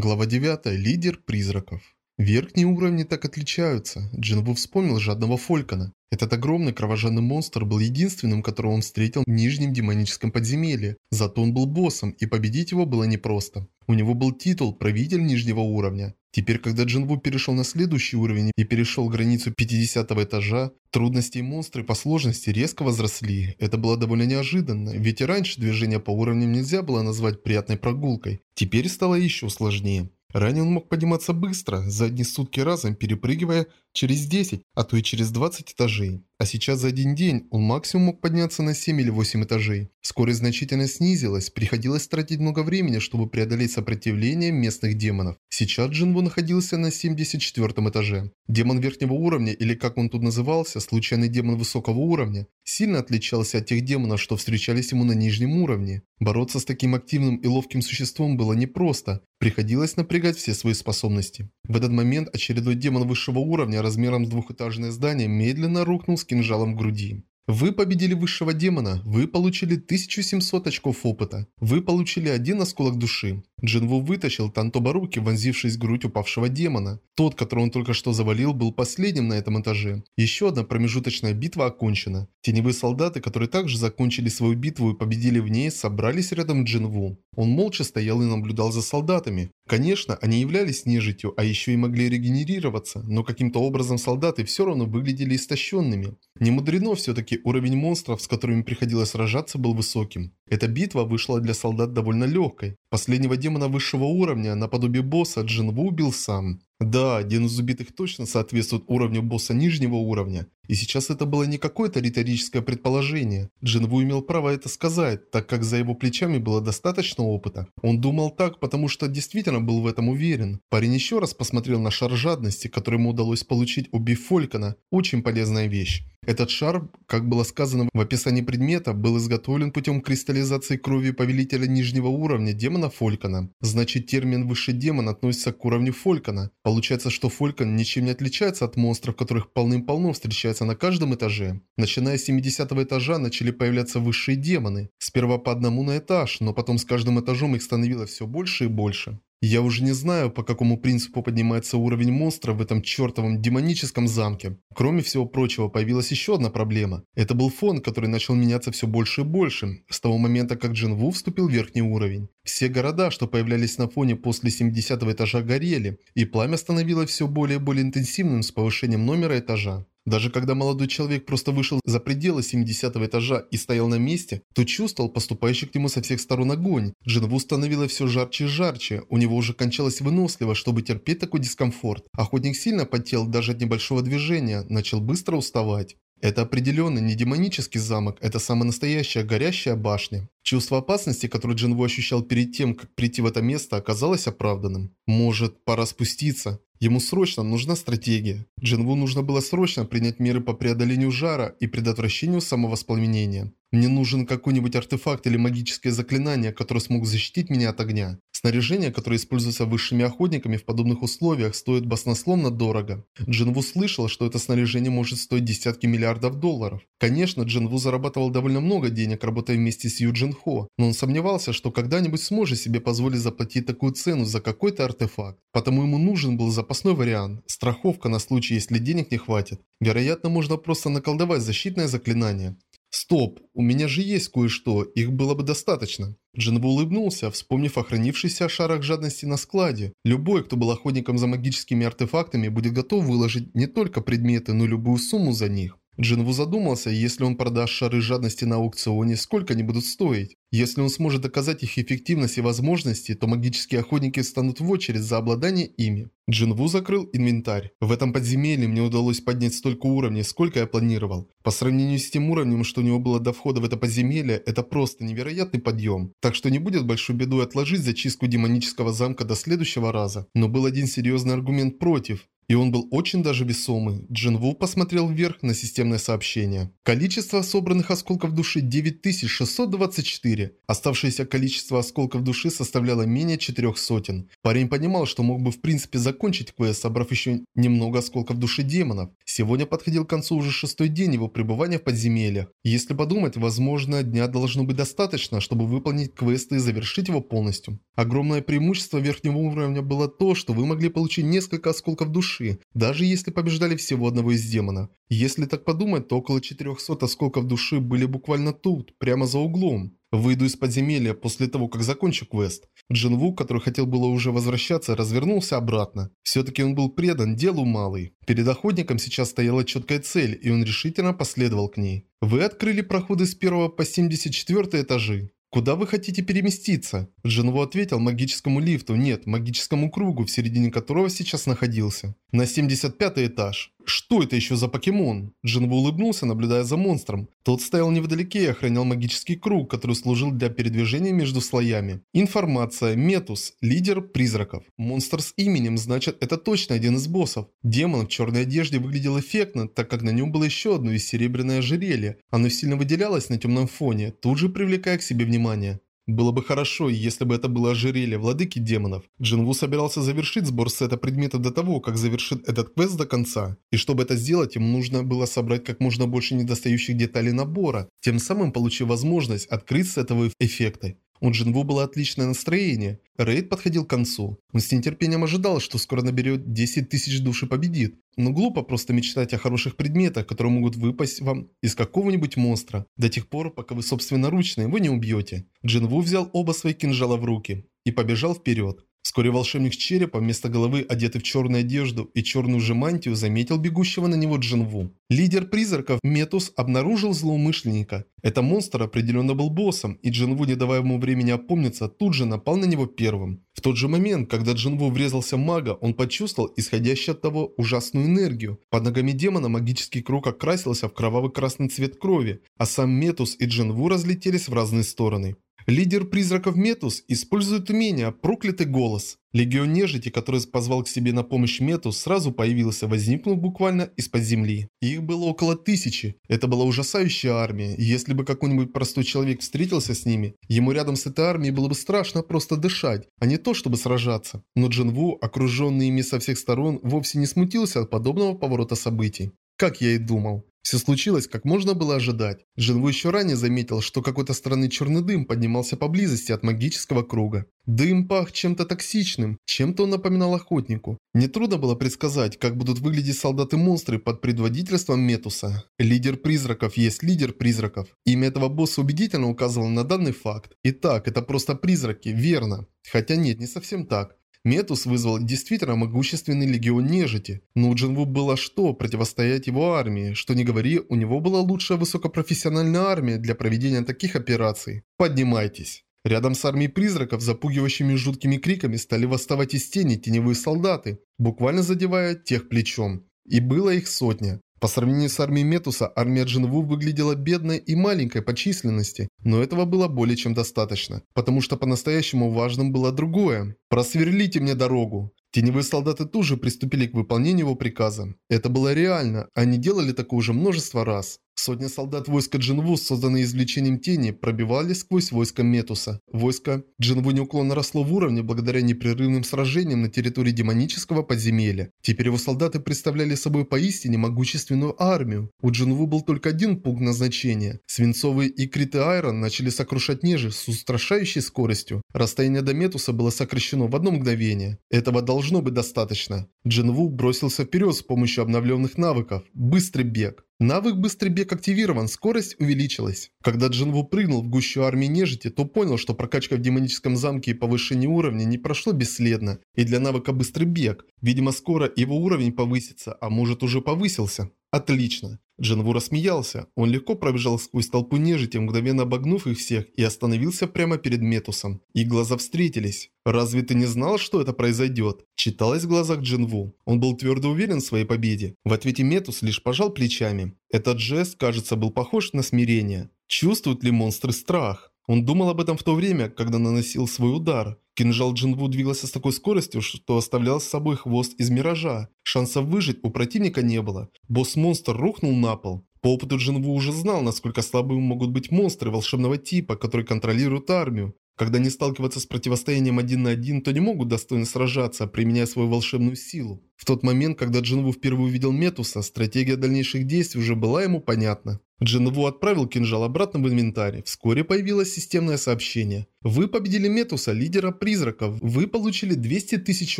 Глава 9. Лидер призраков. Верхние уровни так отличаются. Джинву вспомнил жадного Фолькана. Этот огромный кровожадный монстр был единственным, которого он встретил в нижнем демоническом подземелье. Зато он был боссом, и победить его было непросто. У него был титул «Правитель нижнего уровня». Теперь, когда Джинву перешел на следующий уровень и перешел границу 50 этажа, трудности и монстры по сложности резко возросли. Это было довольно неожиданно, ведь и раньше движение по уровням нельзя было назвать приятной прогулкой. Теперь стало еще сложнее. Ранее он мог подниматься быстро, за одни сутки разом перепрыгивая через 10, а то и через 20 этажей. А сейчас за один день он максимум мог подняться на 7 или 8 этажей. Скорость значительно снизилась, приходилось тратить много времени, чтобы преодолеть сопротивление местных демонов. Сейчас Джинву находился на 74 этаже. Демон верхнего уровня, или как он тут назывался, случайный демон высокого уровня, сильно отличался от тех демонов, что встречались ему на нижнем уровне. Бороться с таким активным и ловким существом было непросто, приходилось напрягать все свои способности. В этот момент очередной демон высшего уровня размером с двухэтажное здание медленно рухнул с кинжалом в груди. Вы победили высшего демона, вы получили 1700 очков опыта, вы получили один осколок души. Джинву вытащил Тантобаруки, вонзившись в грудь упавшего демона. Тот, которого он только что завалил, был последним на этом этаже. Еще одна промежуточная битва окончена. Теневые солдаты, которые также закончили свою битву и победили в ней, собрались рядом с Джинву. Он молча стоял и наблюдал за солдатами. Конечно, они являлись нежитью, а еще и могли регенерироваться, но каким-то образом солдаты все равно выглядели истощенными. Не мудрено все-таки уровень монстров, с которыми приходилось сражаться, был высоким. Эта битва вышла для солдат довольно легкой. Последнего демона высшего уровня, наподобие босса, Джинву убил сам. Да, один из убитых точно соответствует уровню босса нижнего уровня. И сейчас это было не какое-то риторическое предположение. Джинву имел право это сказать, так как за его плечами было достаточно опыта. Он думал так, потому что действительно был в этом уверен. Парень еще раз посмотрел на шар жадности, который ему удалось получить, убив Фолькана. Очень полезная вещь. Этот шар, как было сказано в описании предмета, был изготовлен путем кристаллизации крови повелителя нижнего уровня демона Фолькана. Значит, термин «высший демон» относится к уровню Фолькана. Получается, что Фолькан ничем не отличается от монстров, которых полным-полно встречается на каждом этаже. Начиная с 70 этажа начали появляться высшие демоны. Сперва по одному на этаж, но потом с каждым этажом их становилось все больше и больше. Я уже не знаю, по какому принципу поднимается уровень монстра в этом чертовом демоническом замке. Кроме всего прочего, появилась еще одна проблема. Это был фон, который начал меняться все больше и больше, с того момента, как Джин Ву вступил в верхний уровень. Все города, что появлялись на фоне после 70 этажа, горели, и пламя становилось все более и более интенсивным с повышением номера этажа. Даже когда молодой человек просто вышел за пределы 70 этажа и стоял на месте, то чувствовал поступающий к нему со всех сторон огонь. Джинву становилось все жарче и жарче, у него уже кончалась выносливость, чтобы терпеть такой дискомфорт. Охотник сильно потел даже от небольшого движения, начал быстро уставать. Это определенно не демонический замок, это самая настоящая горящая башня. Чувство опасности, которое Джинву ощущал перед тем, как прийти в это место, оказалось оправданным. Может, пора спуститься? Ему срочно нужна стратегия. Джинву нужно было срочно принять меры по преодолению жара и предотвращению самовоспламенения. Мне нужен какой-нибудь артефакт или магическое заклинание, которое смог защитить меня от огня. Снаряжение, которое используется высшими охотниками в подобных условиях, стоит баснословно дорого. Джинву слышал, что это снаряжение может стоить десятки миллиардов долларов. Конечно, Джинву зарабатывал довольно много денег, работая вместе с Ю Джин Хо, но он сомневался, что когда-нибудь сможет себе позволить заплатить такую цену за какой-то артефакт. Потому ему нужен был запасной вариант, страховка на случай, если денег не хватит. Вероятно, можно просто наколдовать защитное заклинание. «Стоп, у меня же есть кое-что, их было бы достаточно». Джинву улыбнулся, вспомнив о хранившейся о шарах жадности на складе. Любой, кто был охотником за магическими артефактами, будет готов выложить не только предметы, но и любую сумму за них. Джинву задумался, если он продаст шары жадности на аукционе, сколько они будут стоить. Если он сможет доказать их эффективность и возможности, то магические охотники станут в очередь за обладание ими. Джинву закрыл инвентарь. В этом подземелье мне удалось поднять столько уровней, сколько я планировал. По сравнению с тем уровнем, что у него было до входа в это подземелье, это просто невероятный подъем. Так что не будет большой бедой отложить зачистку демонического замка до следующего раза. Но был один серьезный аргумент против. И он был очень даже весомый. Джинву посмотрел вверх на системное сообщение. Количество собранных осколков души 9624. Оставшееся количество осколков души составляло менее четырех сотен. Парень понимал, что мог бы в принципе закончить квест, собрав еще немного осколков души демонов. Сегодня подходил к концу уже шестой день его пребывания в подземельях. Если подумать, возможно, дня должно быть достаточно, чтобы выполнить квесты и завершить его полностью. Огромное преимущество верхнего уровня было то, что вы могли получить несколько осколков души, даже если побеждали всего одного из демонов. Если так подумать, то около 400 осколков души были буквально тут, прямо за углом. Выйду из подземелья после того, как закончу квест. Джинву, который хотел было уже возвращаться, развернулся обратно. Все-таки он был предан делу малый. Перед охотником сейчас стояла четкая цель, и он решительно последовал к ней. Вы открыли проходы с 1 по 74 этажи. «Куда вы хотите переместиться?» Джинву ответил магическому лифту, нет, магическому кругу, в середине которого сейчас находился. «На 75 этаж». «Что это еще за покемон?» Джинву улыбнулся, наблюдая за монстром. Тот стоял невдалеке и охранял магический круг, который служил для передвижения между слоями. Информация. Метус. Лидер призраков. Монстр с именем, значит, это точно один из боссов. Демон в черной одежде выглядел эффектно, так как на нем было еще одно из серебряное ожерелье. Оно сильно выделялось на темном фоне, тут же привлекая к себе внимание. Было бы хорошо, если бы это было ожерелье владыки демонов. Джинву собирался завершить сбор сета предметов до того, как завершит этот квест до конца. И чтобы это сделать, ему нужно было собрать как можно больше недостающих деталей набора, тем самым получив возможность открыть с этого эффекта. У Джинву было отличное настроение. Рейд подходил к концу. Он с нетерпением ожидал, что скоро наберет 10 тысяч душ и победит. Но глупо просто мечтать о хороших предметах, которые могут выпасть вам из какого-нибудь монстра, до тех пор, пока вы собственноручно его не убьете. Джинву взял оба свои кинжала в руки и побежал вперед. Вскоре волшебник с черепа вместо головы, одетый в черную одежду и черную же мантию, заметил бегущего на него Джинву. Лидер призраков Метус обнаружил злоумышленника. Это монстр определенно был боссом, и Джинву, не давая ему времени опомниться, тут же напал на него первым. В тот же момент, когда Джинву врезался в мага, он почувствовал исходящую от того ужасную энергию. Под ногами демона магический круг окрасился в кровавый красный цвет крови, а сам Метус и Джинву разлетелись в разные стороны. Лидер призраков Метус использует умение «Проклятый голос». Легион нежити, который позвал к себе на помощь Метус, сразу появился, возникнув буквально из-под земли. Их было около тысячи. Это была ужасающая армия. Если бы какой-нибудь простой человек встретился с ними, ему рядом с этой армией было бы страшно просто дышать, а не то, чтобы сражаться. Но Джинву, окруженный ими со всех сторон, вовсе не смутился от подобного поворота событий. Как я и думал. Все случилось, как можно было ожидать. Джинву еще ранее заметил, что какой-то странный черный дым поднимался поблизости от магического круга. Дым пах чем-то токсичным, чем-то он напоминал охотнику. Нетрудно было предсказать, как будут выглядеть солдаты-монстры под предводительством Метуса. Лидер призраков есть лидер призраков. Имя этого босса убедительно указывало на данный факт. Итак, это просто призраки, верно. Хотя нет, не совсем так. Метус вызвал действительно могущественный легион нежити, но у Джинву было что противостоять его армии, что не говори, у него была лучшая высокопрофессиональная армия для проведения таких операций. Поднимайтесь. Рядом с армией призраков, запугивающими жуткими криками, стали восставать из тени теневые солдаты, буквально задевая тех плечом. И было их сотня. По сравнению с армией Метуса, армия Джинву выглядела бедной и маленькой по численности, но этого было более чем достаточно, потому что по-настоящему важным было другое. «Просверлите мне дорогу!» Теневые солдаты тут же приступили к выполнению его приказа. Это было реально, они делали такое уже множество раз. Сотня солдат войска Джинву, созданные извлечением тени, пробивались сквозь войско Метуса. Войско Джинву неуклонно росло в уровне благодаря непрерывным сражениям на территории демонического подземелья. Теперь его солдаты представляли собой поистине могущественную армию. У Джинву был только один пункт назначения. Свинцовые икриты Айрон начали сокрушать нежи с устрашающей скоростью. Расстояние до Метуса было сокращено в одно мгновение. Этого должно быть достаточно. Джинву бросился вперед с помощью обновленных навыков. Быстрый бег. Навык «Быстрый бег» активирован, скорость увеличилась. Когда Джинву прыгнул в гущу армии нежити, то понял, что прокачка в демоническом замке и повышение уровня не прошло бесследно. И для навыка «Быстрый бег», видимо скоро его уровень повысится, а может уже повысился. Отлично. Джинву рассмеялся. Он легко пробежал сквозь толпу нежити, мгновенно обогнув их всех, и остановился прямо перед Метусом. И глаза встретились. «Разве ты не знал, что это произойдет?» Читалось в глазах Джинву. Он был твердо уверен в своей победе. В ответе Метус лишь пожал плечами. Этот жест, кажется, был похож на смирение. Чувствуют ли монстры страх? Он думал об этом в то время, когда наносил свой удар. Кинжал Джинву двигался с такой скоростью, что оставлял с собой хвост из миража. Шансов выжить у противника не было. Босс-монстр рухнул на пол. По опыту Джинву уже знал, насколько слабыми могут быть монстры волшебного типа, которые контролируют армию. Когда они сталкиваются с противостоянием один на один, то не могут достойно сражаться, применяя свою волшебную силу. В тот момент, когда Джинву впервые увидел Метуса, стратегия дальнейших действий уже была ему понятна. Джинву отправил кинжал обратно в инвентарь. Вскоре появилось системное сообщение. Вы победили Метуса, лидера призраков. Вы получили 200 тысяч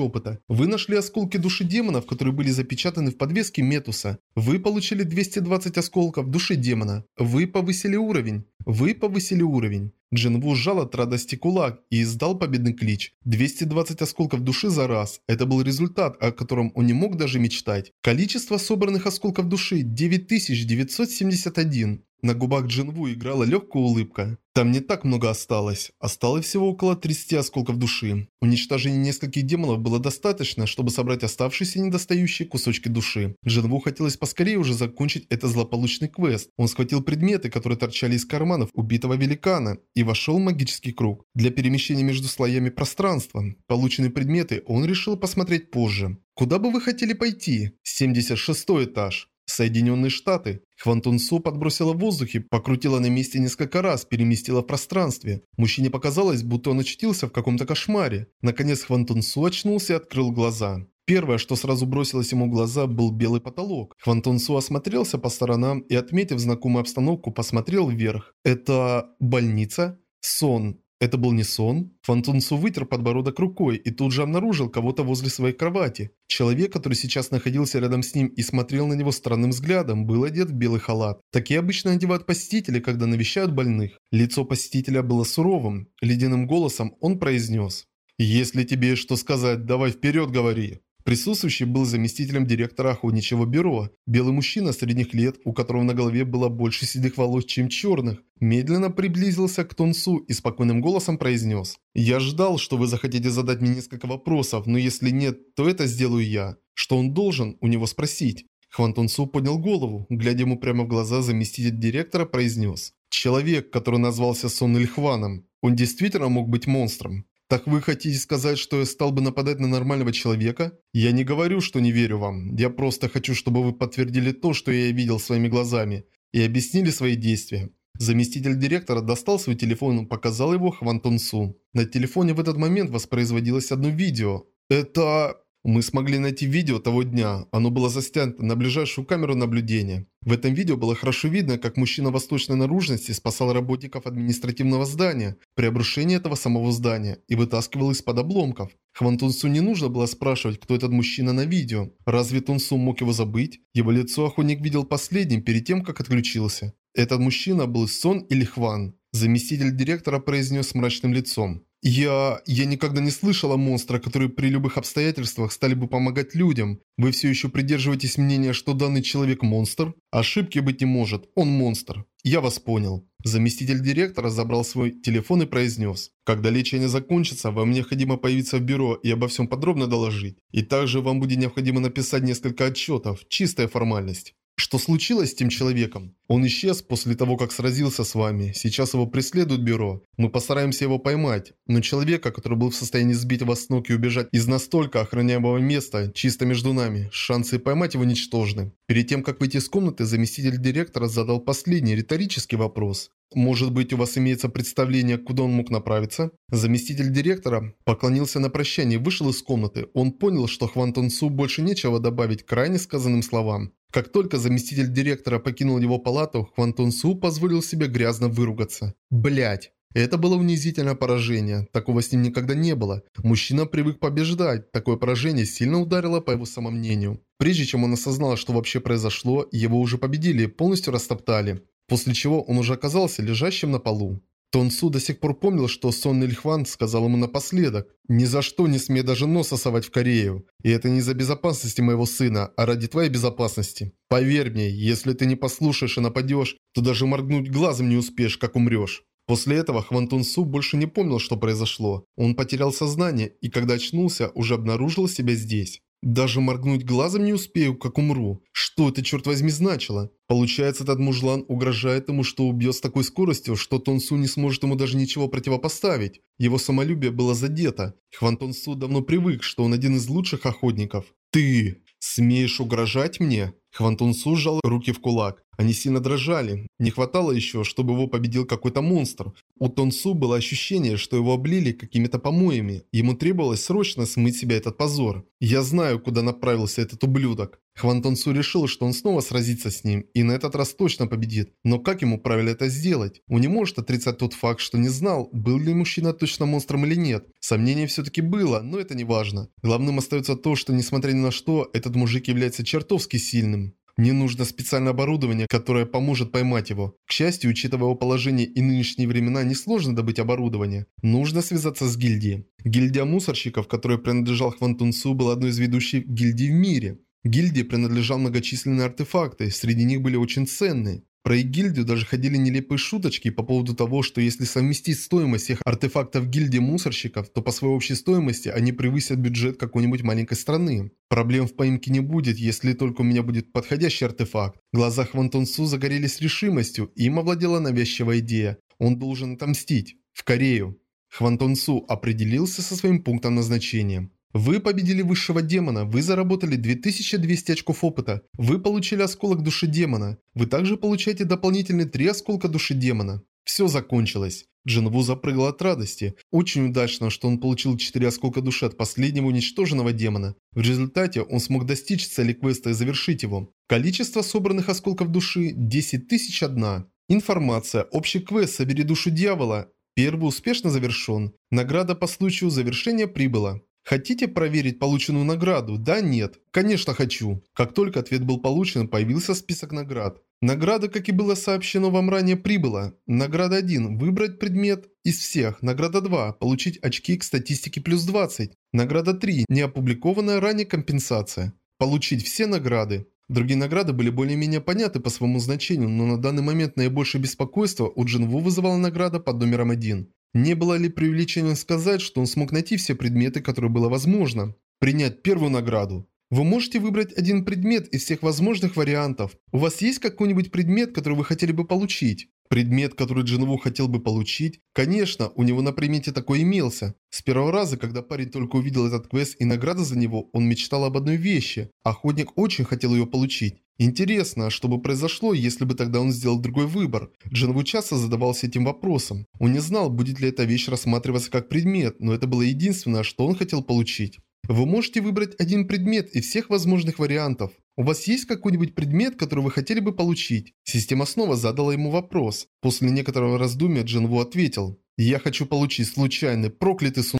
опыта. Вы нашли осколки души демонов, которые были запечатаны в подвеске Метуса. Вы получили 220 осколков души демона. Вы повысили уровень. Вы повысили уровень. Джинву сжал от радости кулак и издал победный клич. 220 осколков души за раз. Это был результат, о котором он не мог даже мечтать. Количество собранных осколков души 9971. На губах Джинву играла легкая улыбка. Там не так много осталось. Осталось всего около 30 осколков души. Уничтожения нескольких демонов было достаточно, чтобы собрать оставшиеся недостающие кусочки души. Джинву хотелось поскорее уже закончить этот злополучный квест. Он схватил предметы, которые торчали из карманов убитого великана, и вошел в магический круг. Для перемещения между слоями пространства. Полученные предметы он решил посмотреть позже. Куда бы вы хотели пойти? 76 этаж. Соединенные Штаты. Хвантун Су подбросила в воздухе, покрутила на месте несколько раз, переместила в пространстве. Мужчине показалось, будто он очутился в каком-то кошмаре. Наконец Хвантун Су очнулся и открыл глаза. Первое, что сразу бросилось ему в глаза, был белый потолок. Хвантун Су осмотрелся по сторонам и, отметив знакомую обстановку, посмотрел вверх. Это больница? Сон. Это был не сон. Фантунсу вытер подбородок рукой и тут же обнаружил кого-то возле своей кровати. Человек, который сейчас находился рядом с ним и смотрел на него странным взглядом, был одет в белый халат. Такие обычно одевают посетители, когда навещают больных. Лицо посетителя было суровым. Ледяным голосом он произнес. «Если тебе что сказать, давай вперед говори». Присутствующий был заместителем директора охотничьего бюро. Белый мужчина средних лет, у которого на голове было больше седых волос, чем черных, медленно приблизился к Тонсу и спокойным голосом произнес. «Я ждал, что вы захотите задать мне несколько вопросов, но если нет, то это сделаю я. Что он должен у него спросить?» Хван Тонсу поднял голову, глядя ему прямо в глаза, заместитель директора произнес. «Человек, который назвался Сон Ильхваном, он действительно мог быть монстром?» «Так вы хотите сказать, что я стал бы нападать на нормального человека? Я не говорю, что не верю вам. Я просто хочу, чтобы вы подтвердили то, что я видел своими глазами, и объяснили свои действия». Заместитель директора достал свой телефон и показал его Хван Тонсу. На телефоне в этот момент воспроизводилось одно видео. «Это...» Мы смогли найти видео того дня. Оно было застянуто на ближайшую камеру наблюдения. В этом видео было хорошо видно, как мужчина восточной наружности спасал работников административного здания при обрушении этого самого здания и вытаскивал из-под обломков. Хван Тунсу не нужно было спрашивать, кто этот мужчина на видео. Разве Тунсу мог его забыть? Его лицо охотник видел последним перед тем, как отключился. Этот мужчина был Сон или Хван. Заместитель директора произнес с мрачным лицом. «Я... я никогда не слышал о монстрах, которые при любых обстоятельствах стали бы помогать людям. Вы все еще придерживаетесь мнения, что данный человек монстр? Ошибки быть не может, он монстр. Я вас понял». Заместитель директора забрал свой телефон и произнес. «Когда лечение закончится, вам необходимо появиться в бюро и обо всем подробно доложить. И также вам будет необходимо написать несколько отчетов, чистая формальность. Что случилось с тем человеком? Он исчез после того, как сразился с вами. Сейчас его преследует бюро. Мы постараемся его поймать. Но человека, который был в состоянии сбить вас с ног и убежать из настолько охраняемого места, чисто между нами, шансы поймать его ничтожны. Перед тем, как выйти из комнаты, заместитель директора задал последний риторический вопрос. Может быть, у вас имеется представление, куда он мог направиться? Заместитель директора поклонился на прощание и вышел из комнаты. Он понял, что Хван Тонсу больше нечего добавить к крайне сказанным словам. Как только заместитель директора покинул его палату, Хван Тонсу позволил себе грязно выругаться. Блять. Это было унизительное поражение. Такого с ним никогда не было. Мужчина привык побеждать. Такое поражение сильно ударило по его самомнению. Прежде чем он осознал, что вообще произошло, его уже победили полностью растоптали. После чего он уже оказался лежащим на полу. Тонсу до сих пор помнил, что Сон Ильхван сказал ему напоследок «Ни за что не смей даже нос совать в Корею. И это не из-за безопасности моего сына, а ради твоей безопасности. Поверь мне, если ты не послушаешь и нападешь, то даже моргнуть глазом не успеешь, как умрешь». После этого Хван Тунсу больше не помнил, что произошло. Он потерял сознание и когда очнулся, уже обнаружил себя здесь. Даже моргнуть глазом не успею, как умру. Что это, черт возьми, значило? Получается, этот мужлан угрожает ему, что убьет с такой скоростью, что Тонсу не сможет ему даже ничего противопоставить. Его самолюбие было задето. Хван Тонсу давно привык, что он один из лучших охотников. «Ты смеешь угрожать мне?» Хван Тонсу сжал руки в кулак. Они сильно дрожали. Не хватало еще, чтобы его победил какой-то монстр. У Тонсу было ощущение, что его облили какими-то помоями. Ему требовалось срочно смыть себя этот позор. Я знаю, куда направился этот ублюдок. Хван Тонсу решил, что он снова сразится с ним, и на этот раз точно победит. Но как ему правильно это сделать? Он не может отрицать тот факт, что не знал, был ли мужчина точно монстром или нет. Сомнение все-таки было, но это не важно. Главным остается то, что несмотря ни на что, этот мужик является чертовски сильным. Мне нужно специальное оборудование, которое поможет поймать его. К счастью, учитывая его положение и нынешние времена, несложно добыть оборудование. Нужно связаться с гильдией. Гильдия мусорщиков, которой принадлежал Хван Тунсу, была одной из ведущих гильдий в мире. Гильдии принадлежал многочисленные артефакты, среди них были очень ценные. Про их гильдию даже ходили нелепые шуточки по поводу того, что если совместить стоимость всех артефактов гильдии мусорщиков, то по своей общей стоимости они превысят бюджет какой-нибудь маленькой страны. Проблем в поимке не будет, если только у меня будет подходящий артефакт. В глазах Ван Тонсу загорелись решимостью, и им овладела навязчивая идея. Он должен отомстить. В Корею. Хван Тонсу определился со своим пунктом назначения. Вы победили высшего демона, вы заработали 2200 очков опыта, вы получили осколок души демона, вы также получаете дополнительные 3 осколка души демона. Все закончилось. Джинву запрыгал от радости. Очень удачно, что он получил 4 осколка души от последнего уничтоженного демона. В результате он смог достичь цели квеста и завершить его. Количество собранных осколков души – 10 тысяч одна. Информация. Общий квест «Собери душу дьявола». Первый успешно завершен. Награда по случаю завершения прибыла. Хотите проверить полученную награду? Да, нет? Конечно хочу. Как только ответ был получен, появился список наград. Награда, как и было сообщено вам ранее, прибыла. Награда 1. Выбрать предмет из всех. Награда 2. Получить очки к статистике плюс 20. Награда 3. Неопубликованная ранее компенсация. Получить все награды. Другие награды были более-менее понятны по своему значению, но на данный момент наибольшее беспокойство у Джинву вызывала награда под номером 1. Не было ли преувеличением сказать, что он смог найти все предметы, которые было возможно? Принять первую награду. Вы можете выбрать один предмет из всех возможных вариантов. У вас есть какой-нибудь предмет, который вы хотели бы получить? Предмет, который Джинву хотел бы получить? Конечно, у него на примете такой имелся. С первого раза, когда парень только увидел этот квест и награды за него, он мечтал об одной вещи. Охотник очень хотел ее получить. Интересно, а что бы произошло, если бы тогда он сделал другой выбор? Джинву часто задавался этим вопросом. Он не знал, будет ли эта вещь рассматриваться как предмет, но это было единственное, что он хотел получить. Вы можете выбрать один предмет из всех возможных вариантов. У вас есть какой-нибудь предмет, который вы хотели бы получить? Система снова задала ему вопрос. После некоторого раздумья Джинву ответил. Я хочу получить случайный, проклятый сун